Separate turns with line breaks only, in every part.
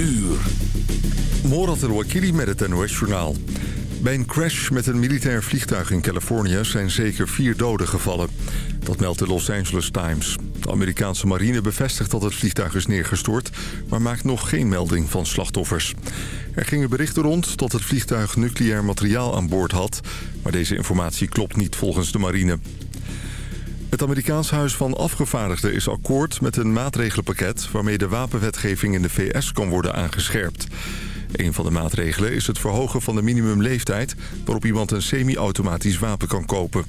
uur.
Morat El-Wakili met het NOS-journaal. Bij een crash met een militair vliegtuig in Californië zijn zeker vier doden gevallen. Dat meldt de Los Angeles Times. De Amerikaanse marine bevestigt dat het vliegtuig is neergestort... maar maakt nog geen melding van slachtoffers. Er gingen berichten rond dat het vliegtuig nucleair materiaal aan boord had... maar deze informatie klopt niet volgens de marine. Het Amerikaans Huis van Afgevaardigden is akkoord met een maatregelenpakket... waarmee de wapenwetgeving in de VS kan worden aangescherpt. Een van de maatregelen is het verhogen van de minimumleeftijd... waarop iemand een semi-automatisch wapen kan kopen.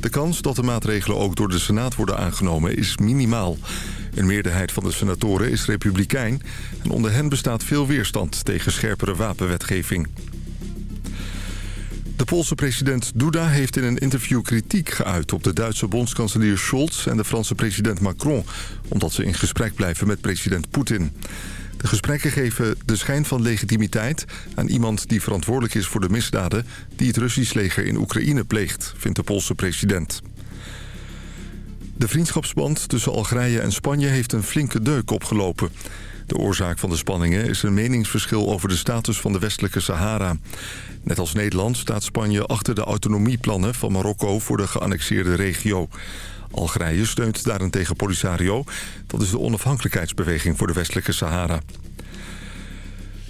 De kans dat de maatregelen ook door de Senaat worden aangenomen is minimaal. Een meerderheid van de senatoren is republikein... en onder hen bestaat veel weerstand tegen scherpere wapenwetgeving. De Poolse president Duda heeft in een interview kritiek geuit... op de Duitse bondskanselier Scholz en de Franse president Macron... omdat ze in gesprek blijven met president Poetin. De gesprekken geven de schijn van legitimiteit aan iemand die verantwoordelijk is voor de misdaden... die het Russisch leger in Oekraïne pleegt, vindt de Poolse president. De vriendschapsband tussen Algerije en Spanje heeft een flinke deuk opgelopen. De oorzaak van de spanningen is een meningsverschil over de status van de westelijke Sahara. Net als Nederland staat Spanje achter de autonomieplannen van Marokko voor de geannexeerde regio. Algerije steunt daarentegen Polisario. Dat is de onafhankelijkheidsbeweging voor de westelijke Sahara.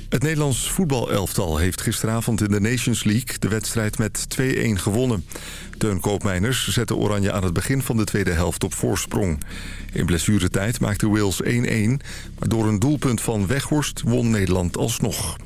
Het Nederlands voetbalelftal heeft gisteravond in de Nations League de wedstrijd met 2-1 gewonnen. Teun Koopmeiners zette Oranje aan het begin van de tweede helft op voorsprong. In blessuretijd maakte Wales 1-1, maar door een doelpunt van Weghorst won Nederland alsnog.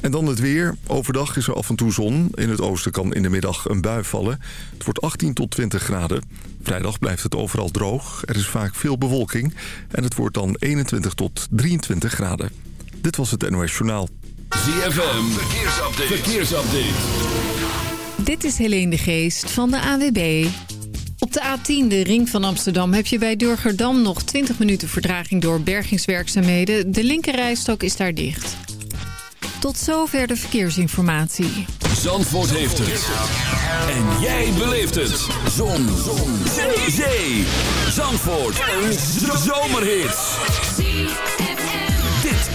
En dan het weer. Overdag is er af en toe zon. In het oosten kan in de middag een bui vallen. Het wordt 18 tot 20 graden. Vrijdag blijft het overal droog. Er is vaak veel bewolking. En het wordt dan 21 tot 23 graden. Dit was het NOS Journaal.
ZFM, verkeersupdate. verkeersupdate.
Dit is Helene de Geest van de AWB. Op de A10, de ring van Amsterdam, heb je bij Durgerdam nog 20 minuten verdraging door bergingswerkzaamheden. De linkerrijstok is daar dicht. Tot zover de verkeersinformatie.
Zandvoort heeft het. En jij beleeft het. Zon. Zon. Zee. Zee. Zandvoort. Een zomerhit.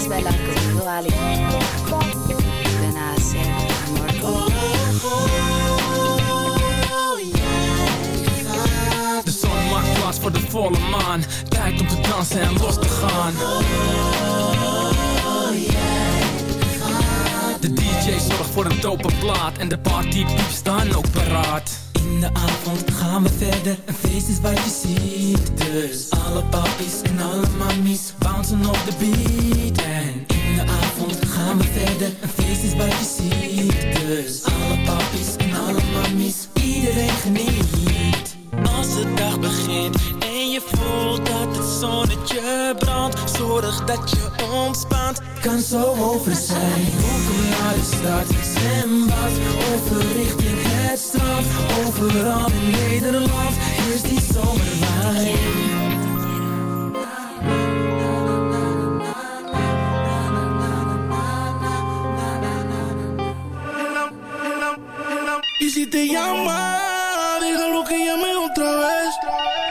¿Quieres bailar conmigo, Ali?
De zon maakt plaats voor de volle maan. Tijd om te dansen en los te gaan DJ zorgt voor een dope plaat. En de partypieps staan ook paraat. In de avond gaan we verder, een feest is wat je ziet. Dus alle papies en alle mammies bouncen op de beat. En in de avond gaan we verder, een feest is wat je ziet. Dus alle papies en alle mammies, iedereen geniet. Als de dag begint en je voelt zonnetje brandt. Zorg dat je ontspant, kan zo over zijn. Welkom naar de stad, zwembad, overrichting het strand. Overal in Nederland, is die zomerwijn.
Si te llama, déjalo que llame otra vez.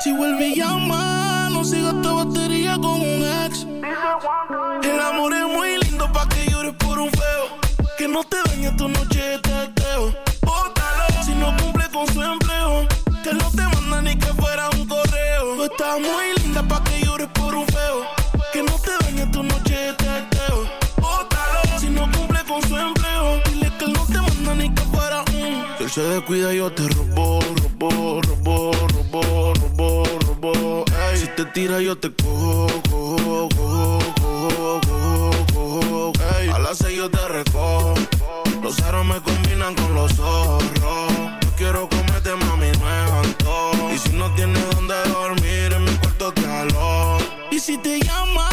Si vuelve y llama, no siga esta batería con un ex. El amor es muy lindo pa' que llores por un feo. Que no te dañe tu noche de teteo. Bótalo si no cumple con su empleo. Que no te manda ni que fuera un correo. Tú estás muy linda pa' que llores por un feo. Que no te dañe tu noche de teteo. Bótalo si no cumple con su empleo. Dile que no te manda ni que fuera un. Si él se descuida, yo te robo, robo, robo. Ey. Si te tira, yo te cojo, cojo, cojo, cojo, cojo, cojo. Ey. A las seis yo te recojo. Los aros me combinan con los zorros. Yo quiero comerte, mami, no es. Y si no tienes dónde dormir, en mi cuarto te alojo. Y si te llama,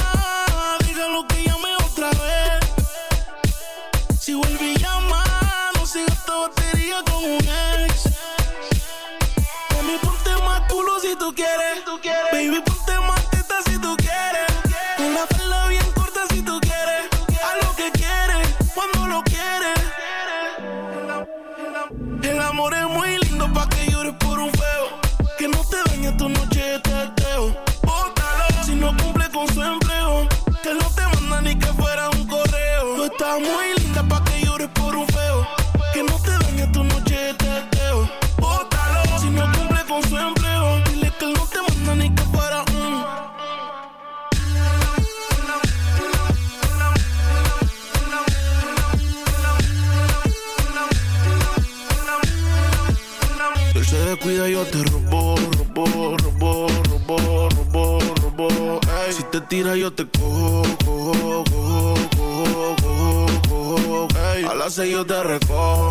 Ey. Si te tira, yo te cojo, cojo, cojo, cojo, cojo, cojo. Ey. A las seis yo te recojo.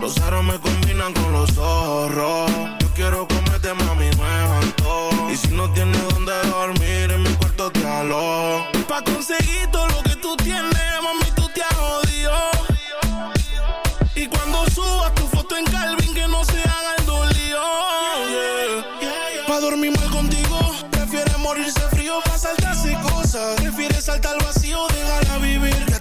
Los aros me combinan con los zorros. Yo quiero comerte, mami, es antojo. Y si no tienes dónde dormir, en mi cuarto te alojo. Pa' conseguir todo lo que tú tienes,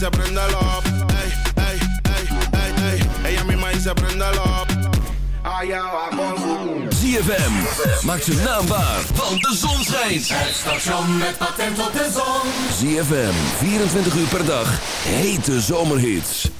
Dice préndelo. Ey, ey, ey, ey, ey. Ella misma dice préndelo. Allá va con su
ZFM. Maak zijn naam waar, want de zon schijnt.
Het station met patent op de zon.
ZFM, 24 uur per dag. Hete zomerhits.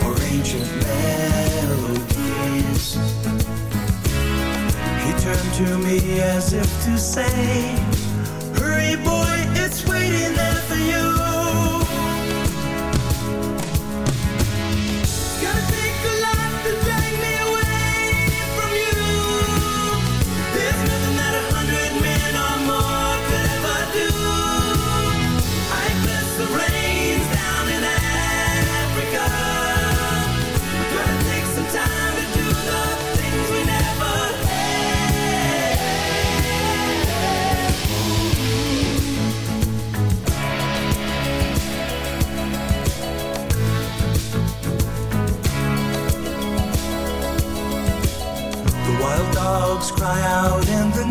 or ancient melodies. He turned to me as if to say,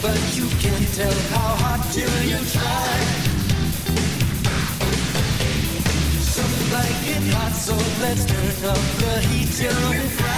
But you can't tell how hot till you try. Some like it hot, so let's turn up the heat till we fry.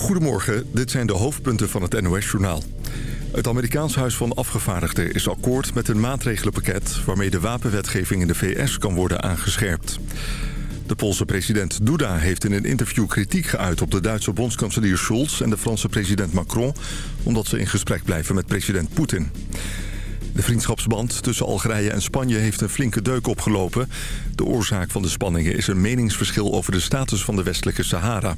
Goedemorgen, dit zijn de hoofdpunten van het NOS-journaal. Het Amerikaans Huis van Afgevaardigden is akkoord met een maatregelenpakket... waarmee de wapenwetgeving in de VS kan worden aangescherpt. De Poolse president Duda heeft in een interview kritiek geuit... op de Duitse bondskanselier Scholz en de Franse president Macron... omdat ze in gesprek blijven met president Poetin. De vriendschapsband tussen Algerije en Spanje heeft een flinke deuk opgelopen. De oorzaak van de spanningen is een meningsverschil over de status van de westelijke Sahara.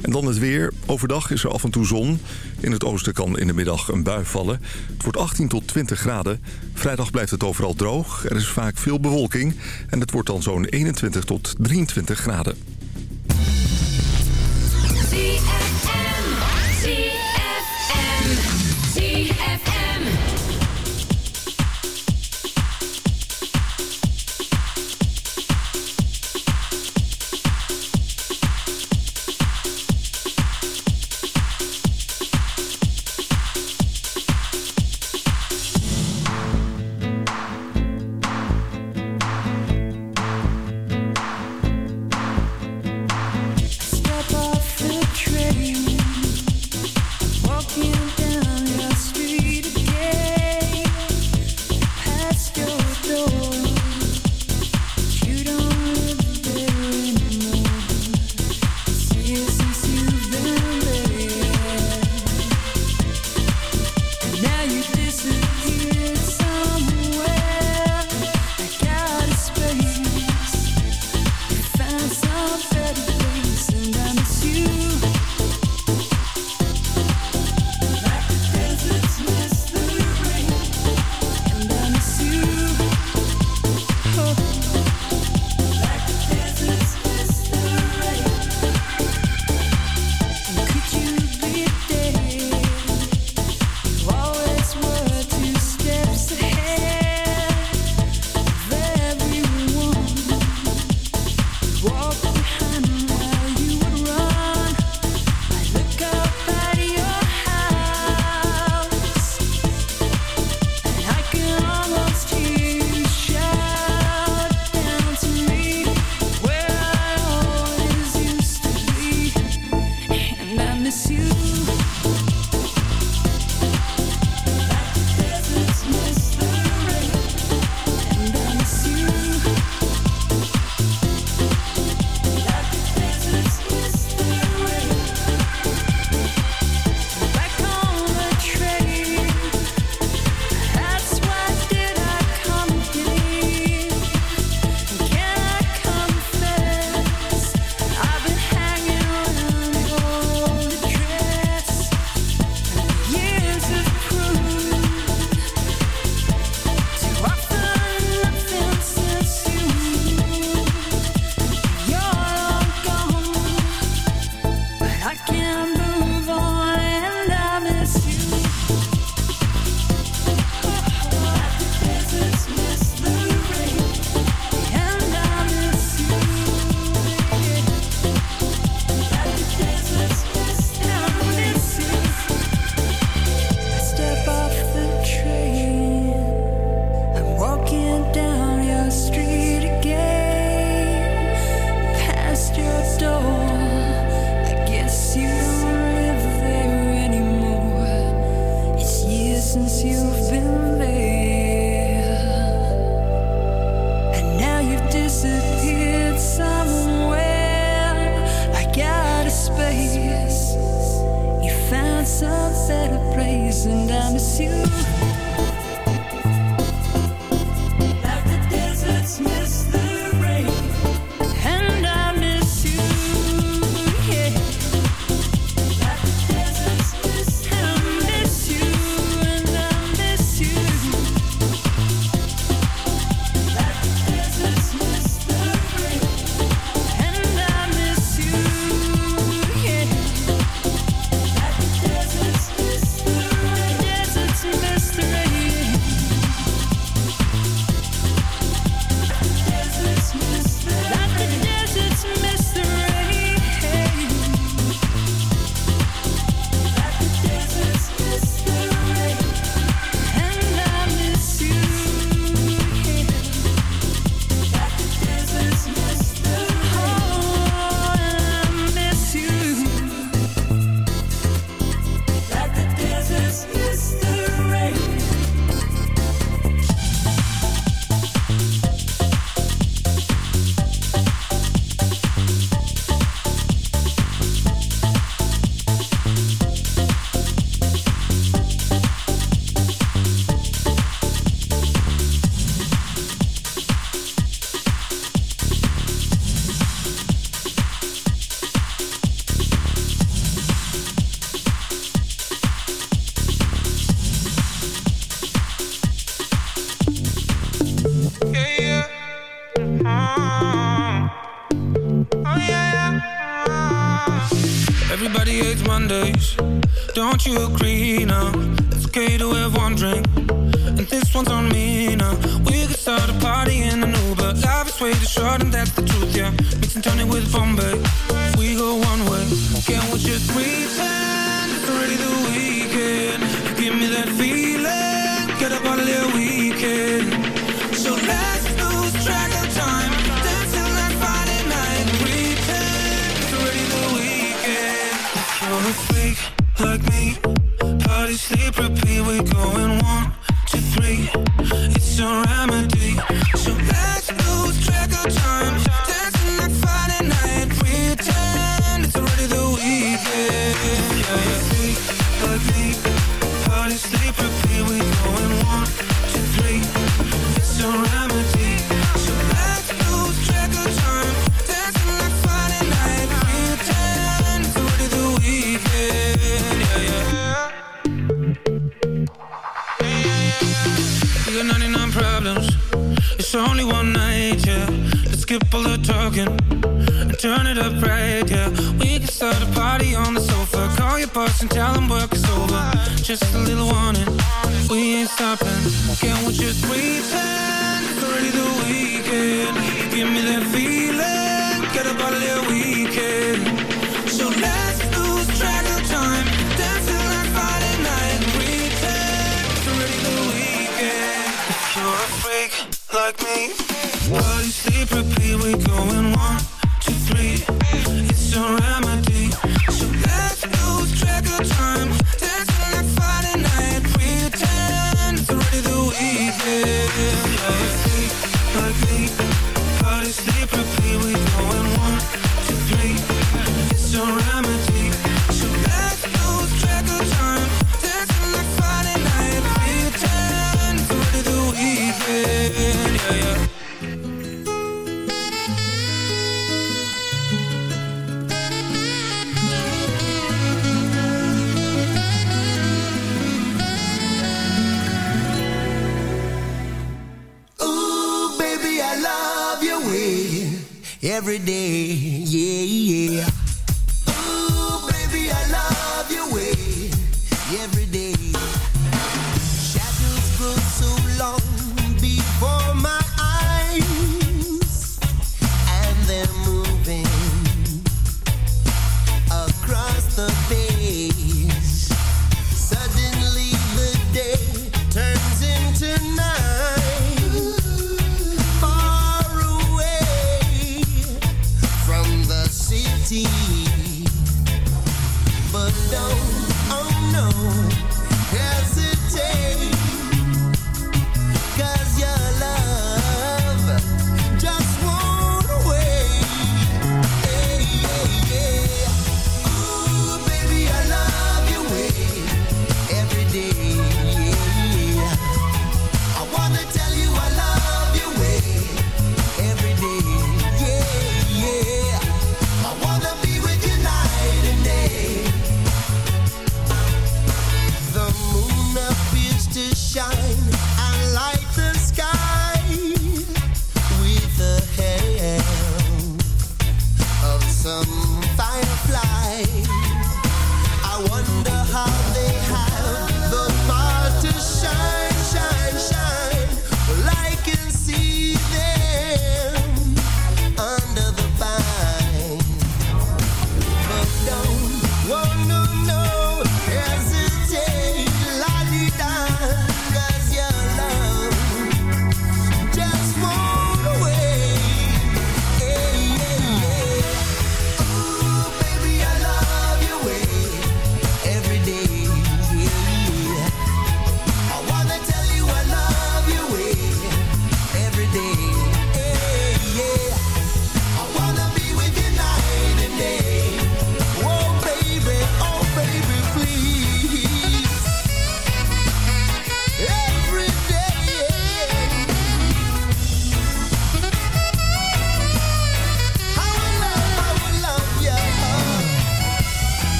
En dan het weer. Overdag is er af en toe zon. In het oosten kan in de middag een bui vallen. Het wordt 18 tot 20 graden. Vrijdag blijft het overal droog. Er is vaak veel bewolking. En het wordt dan zo'n 21 tot 23 graden.
relax and tell them work is over. Just a little warning, we ain't stopping. Can we just pretend it's already the weekend? Give me that feeling, get up out of that weekend. So let's lose track of time. Dancing like Friday night. Pretend it's already the weekend. If you're a freak like me While you sleep, repeat, We're going one?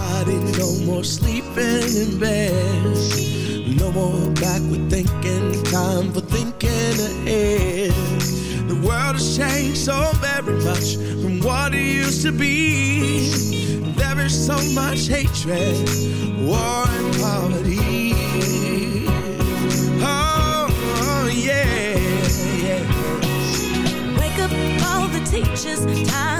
body, no more sleeping in bed. No more backward thinking, time for thinking ahead. The world has changed so very much from what it used to be. There is so much hatred, war and poverty. Oh, yeah. yeah.
Wake up all the teachers, time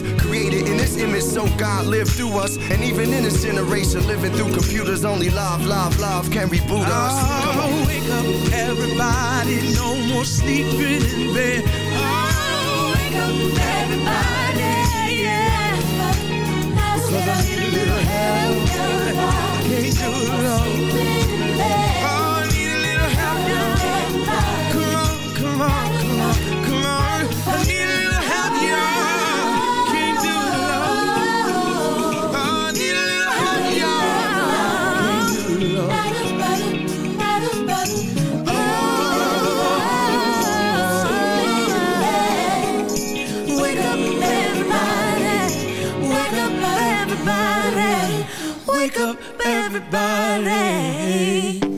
Created in this image so God lived through us. And even in this generation, living through computers, only love, love, love can reboot us. Come on.
Oh, wake up, everybody. No more sleeping in bed. Oh, wake up, everybody. Yeah. Cause I need a little help. Can't do it alone. Oh, I need a little help. Come on, come on, come on, come on. I need
everybody.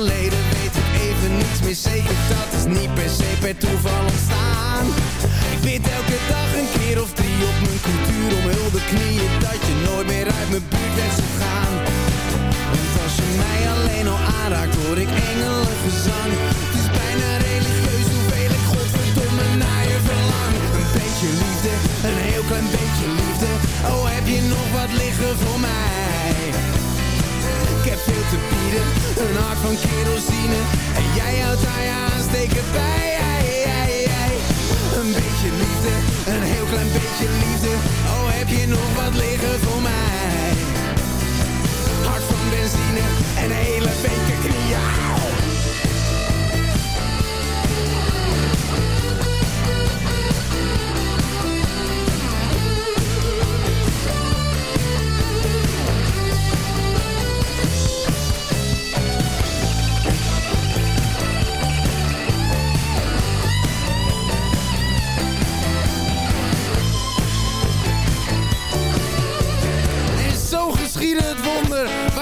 Geleden weet ik even niets meer zeker. Dat is niet per se per toeval ontstaan. Ik bid elke dag een keer of drie op mijn cultuur Omhulde knieën dat je nooit meer uit mijn buurt bent zou gaan. Want als je mij alleen al aanraakt hoor ik engelengezang. Het is bijna religieus hoeveel ik godverdomme naar je verlang. Een beetje liefde, een heel klein beetje liefde. Oh heb je nog wat liggen voor mij te een hart van kerosine. En jij houdt je aansteken bij ei, ei, ei. Een beetje liefde, een heel klein beetje liefde. Oh, heb je nog wat liggen voor mij? Hart van benzine en een hele beker knieën